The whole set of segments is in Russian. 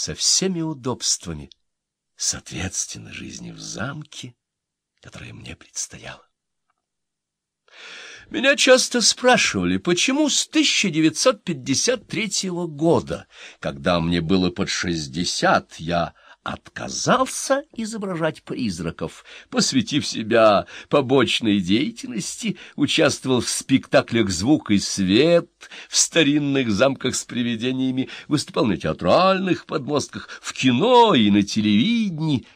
со всеми удобствами, соответственно жизни в замке, которая мне предстояла. Меня часто спрашивали, почему с 1953 года, когда мне было под шестьдесят, я отказался изображать призраков, посвятив себя побочной деятельности, участвовал в спектаклях «Звук и свет», в старинных замках с привидениями, выступал на театральных подмостках, в кино и на телевидении,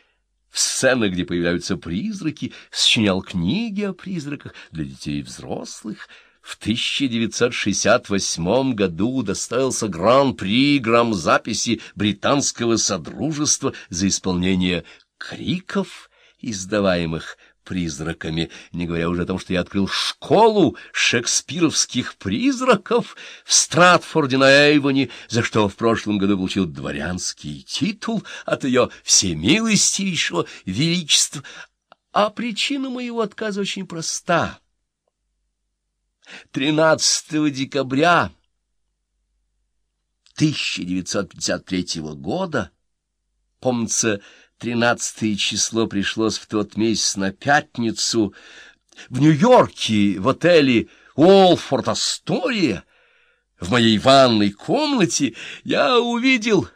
в сценах, где появляются призраки, сочинял книги о призраках для детей и взрослых — в 1968 году удостоился гран-при грамзаписи Британского Содружества за исполнение криков, издаваемых призраками, не говоря уже о том, что я открыл школу шекспировских призраков в Стратфорде на Эйвоне, за что в прошлом году получил дворянский титул от ее всемилостивейшего величества. А причина моего отказа очень проста — 13 декабря 1953 года, помнится, 13 число пришлось в тот месяц на пятницу, в Нью-Йорке, в отеле Уолфорд Астория, в моей ванной комнате я увидел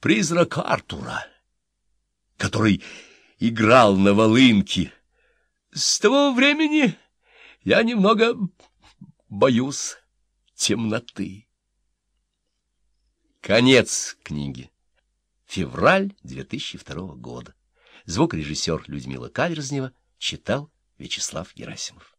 призрак Артура, который играл на волынке. С того времени... Я немного боюсь темноты. Конец книги. Февраль 2002 года. Звукорежиссер Людмила Каверзнева читал Вячеслав Герасимов.